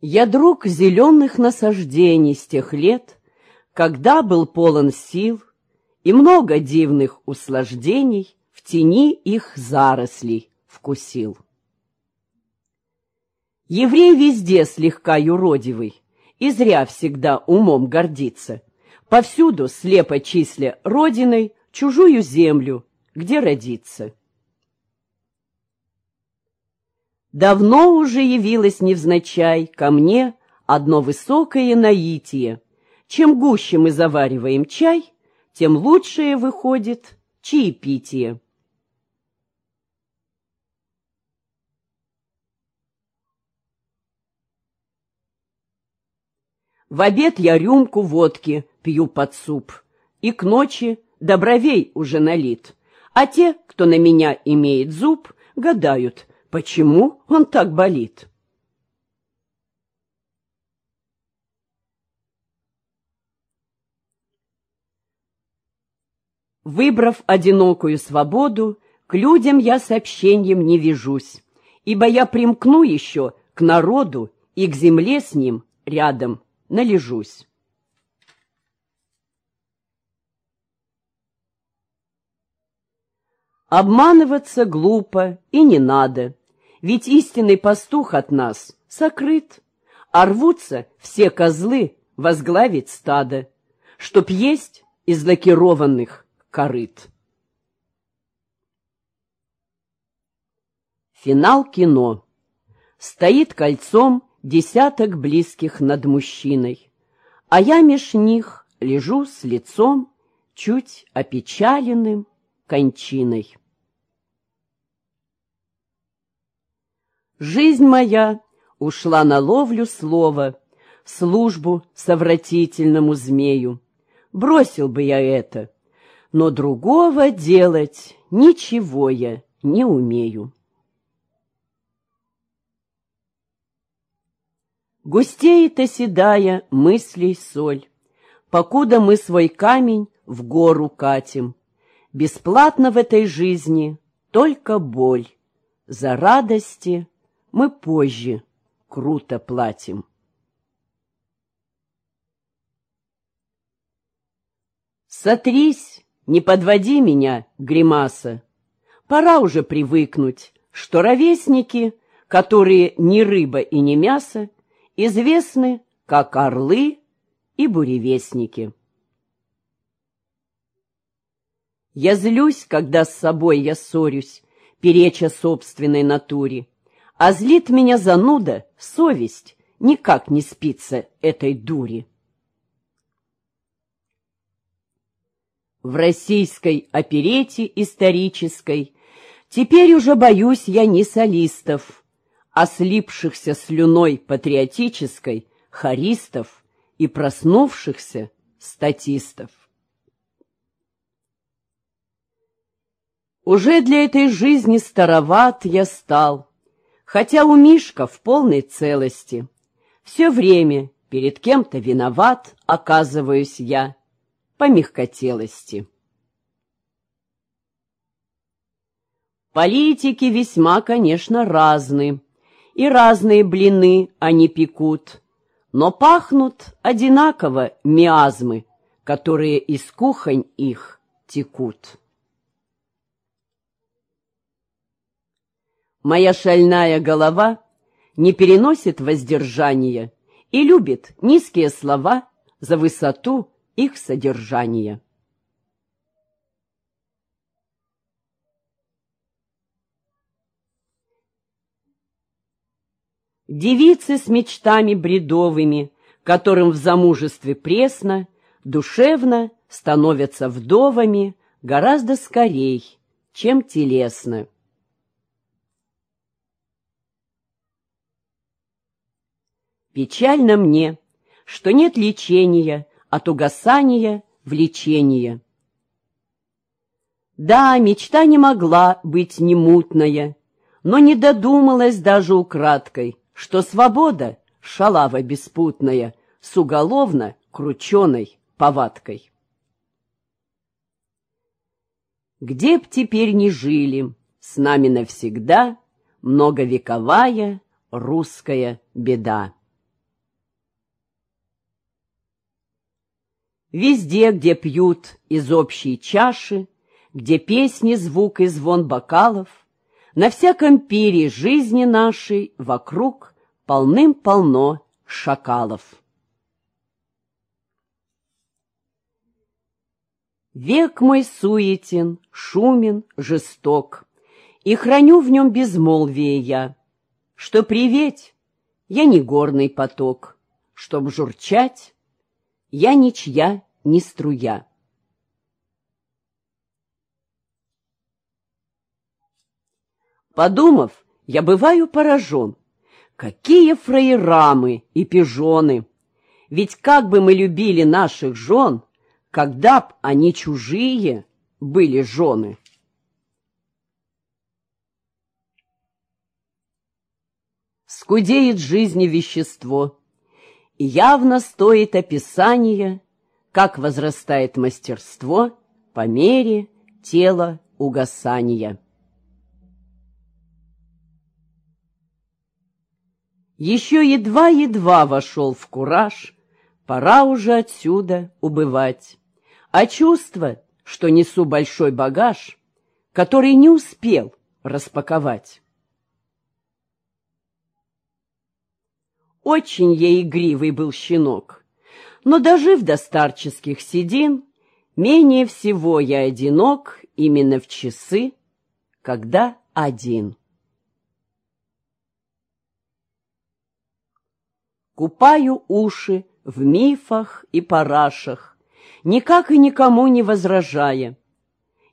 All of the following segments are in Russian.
Я друг зеленых насаждений с тех лет, Когда был полон сил, И много дивных услаждений В тени их зарослей вкусил. Еврей везде слегка юродивый, И зря всегда умом гордится, Повсюду слепо числя родиной Чужую землю, где родиться. Давно уже явилось невзначай ко мне одно высокое наитие. Чем гуще мы завариваем чай, тем лучшее выходит чаепитие. В обед я рюмку водки пью под суп, и к ночи добровей уже налит. А те, кто на меня имеет зуб, гадают, Почему он так болит? Выбрав одинокую свободу, к людям я сообщением не вяжусь, ибо я примкну еще к народу и к земле с ним рядом належусь. Обманываться глупо и не надо, ведь истинный пастух от нас сокрыт, а рвутся все козлы возглавить стадо, чтоб есть из лакированных корыт. Финал кино. Стоит кольцом десяток близких над мужчиной, а я меж них лежу с лицом чуть опечаленным кончиной. Жизнь моя ушла на ловлю слова, службу совратительному змею. Бросил бы я это, но другого делать ничего я не умею. Густеет оседая мыслей соль, покуда мы свой камень в гору катим. Бесплатно в этой жизни только боль, за радости мы позже круто платим. Сотрись, не подводи меня, гримаса. Пора уже привыкнуть, что ровесники, которые ни рыба и ни мясо, известны как орлы и буревестники. Я злюсь, когда с собой я ссорюсь, переча собственной натуре. А злит меня зануда, совесть, никак не спится этой дури. В российской оперете исторической Теперь уже боюсь я не солистов, А слипшихся слюной патриотической Хористов и проснувшихся статистов. Уже для этой жизни староват я стал, хотя у Мишка в полной целости. Все время перед кем-то виноват оказываюсь я по мягкотелости. Политики весьма, конечно, разны, и разные блины они пекут, но пахнут одинаково миазмы, которые из кухонь их текут. Моя шальная голова не переносит воздержания и любит низкие слова за высоту их содержания. Девицы с мечтами бредовыми, которым в замужестве пресно, душевно становятся вдовами гораздо скорей, чем телесно. Печально мне, что нет лечения от угасания в лечение. Да, мечта не могла быть немутная, но не додумалась даже украдкой, что свобода — шалава беспутная, с уголовно крученой повадкой. Где б теперь не жили, с нами навсегда многовековая русская беда. Везде, где пьют из общей чаши, Где песни, звук и звон бокалов, На всяком пире жизни нашей Вокруг полным-полно шакалов. Век мой суетен, шумен, жесток, И храню в нем безмолвие я, Что приветь, я не горный поток, Чтоб журчать, я ничья не струя. Подумав, я бываю поражен. Какие фраерамы и пижоны! Ведь как бы мы любили наших жен, когда б они чужие были жены. Скудеет жизни вещество, явно стоит описания, как возрастает мастерство по мере тела угасания. Еще едва-едва вошел в кураж, пора уже отсюда убывать. А чувство, что несу большой багаж, который не успел распаковать. Очень ей игривый был щенок, но, дожив до старческих седин, менее всего я одинок именно в часы, когда один. Купаю уши в мифах и парашах, никак и никому не возражая.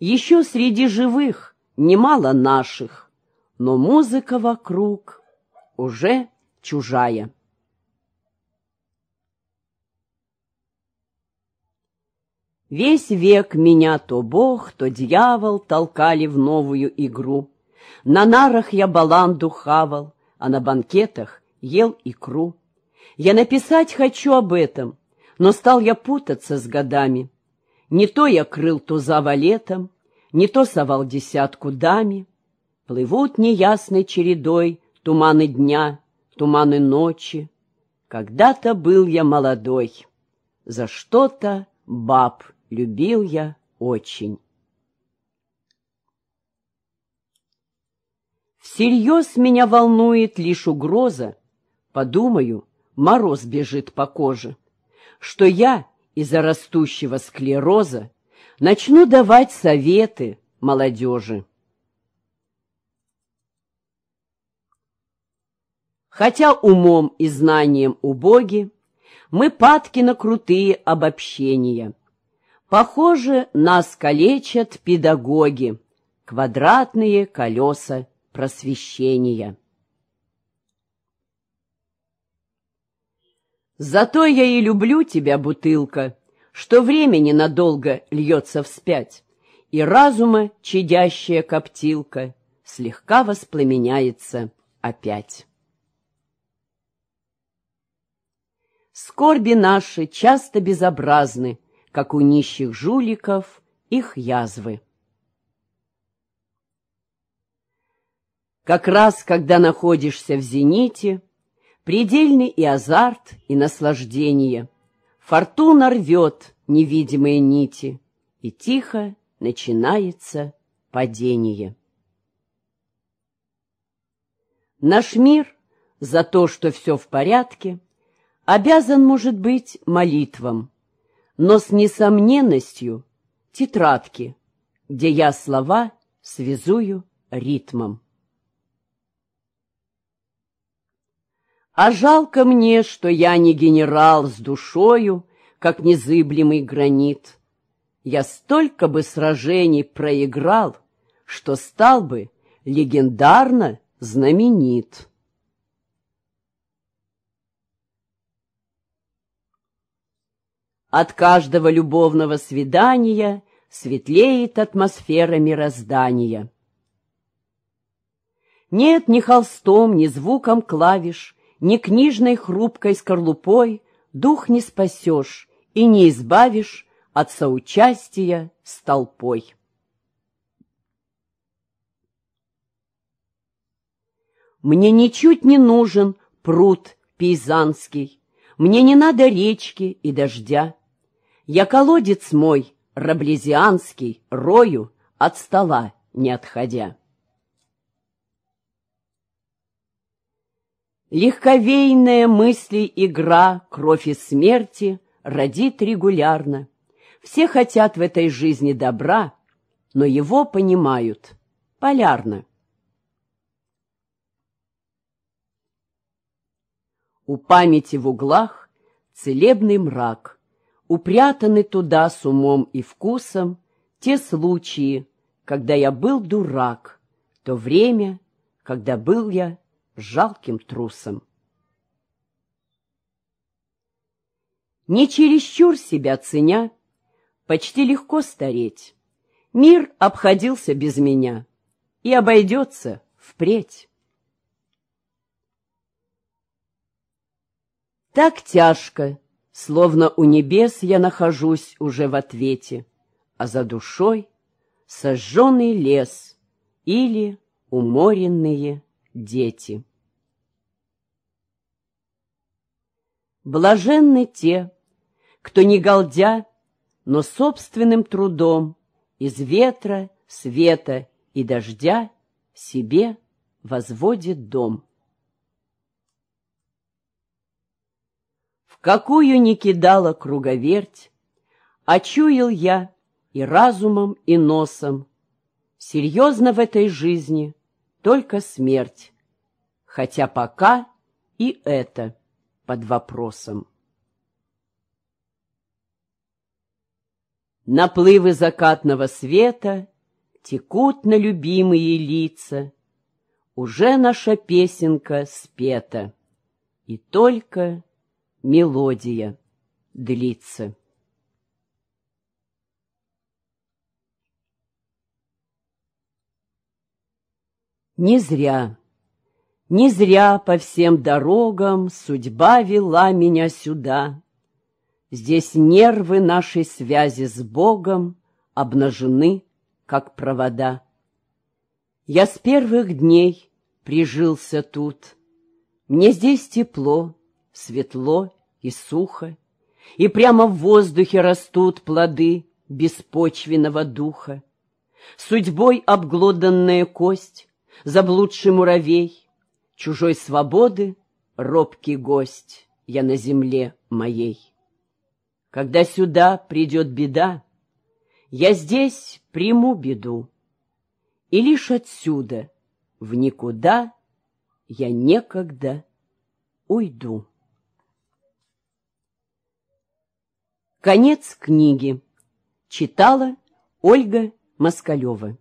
Еще среди живых немало наших, но музыка вокруг уже чужая. Весь век меня то бог, то дьявол толкали в новую игру. На нарах я баланду хавал, а на банкетах ел икру. Я написать хочу об этом, но стал я путаться с годами. Не то я крыл туза валетом, не то совал десятку даме. Плывут неясной чередой туманы дня, туманы ночи. Когда-то был я молодой, за что-то баб любил я очень. Всерьез меня волнует лишь угроза, подумаю, мороз бежит по коже, что я из-за растущего склероза начну давать советы молодежи. Хотя умом и знанием убоги, мы падки на крутые обобщения. Похоже, нас калечат педагоги, квадратные колеса просвещения. Зато я и люблю тебя, бутылка, что времени надолго льется вспять, и разума чадящая коптилка слегка воспламеняется опять. Скорби наши часто безобразны, как у нищих жуликов их язвы. Как раз, когда находишься в зените, Предельный и азарт, и наслаждение. Фортуна рвет невидимые нити, и тихо начинается падение. Наш мир за то, что все в порядке, обязан, может быть, молитвам, но с несомненностью тетрадки, где я слова связую ритмом. А жалко мне, что я не генерал с душою, как незыблемый гранит. Я столько бы сражений проиграл, что стал бы легендарно знаменит. От каждого любовного свидания светлеет атмосфера мироздания. Нет ни холстом, ни звуком клавиш ни книжной хрупкой скорлупой дух не спасешь и не избавишь от соучастия с толпой. Мне ничуть не нужен пруд пейзанский, Мне не надо речки и дождя. Я колодец мой, раблезианский, рою, от стола не отходя. Легковейная мысли игра, кровь и смерти родит регулярно. Все хотят в этой жизни добра, но его понимают полярно. У памяти в углах целебный мрак, упрятаны туда с умом и вкусом те случаи, когда я был дурак, то время, когда был я жалким трусом. Не чересчур себя ценя, почти легко стареть. Мир обходился без меня и обойдется впредь. Так тяжко, словно у небес я нахожусь уже в ответе, а за душой сожженный лес или уморенные дети. Блаженны те, кто не голдя, но собственным трудом из ветра, света и дождя себе возводит дом. В какую ни кидала круговерть, очуял я и разумом, и носом, серьезно в этой жизни только смерть, хотя пока и это под вопросом. Наплывы закатного света текут на любимые лица, Уже наша песенка спета, и только мелодия длится. Не зря, не зря по всем дорогам Судьба вела меня сюда. Здесь нервы нашей связи с Богом Обнажены, как провода. Я с первых дней прижился тут. Мне здесь тепло, светло и сухо, И прямо в воздухе растут плоды Беспочвенного духа. Судьбой обглоданная кость, заблудший муравей, Чужой свободы робкий гость я на земле моей. Когда сюда придет беда, я здесь приму беду, И лишь отсюда, в никуда, я некогда уйду. Конец книги. Читала Ольга Москалева.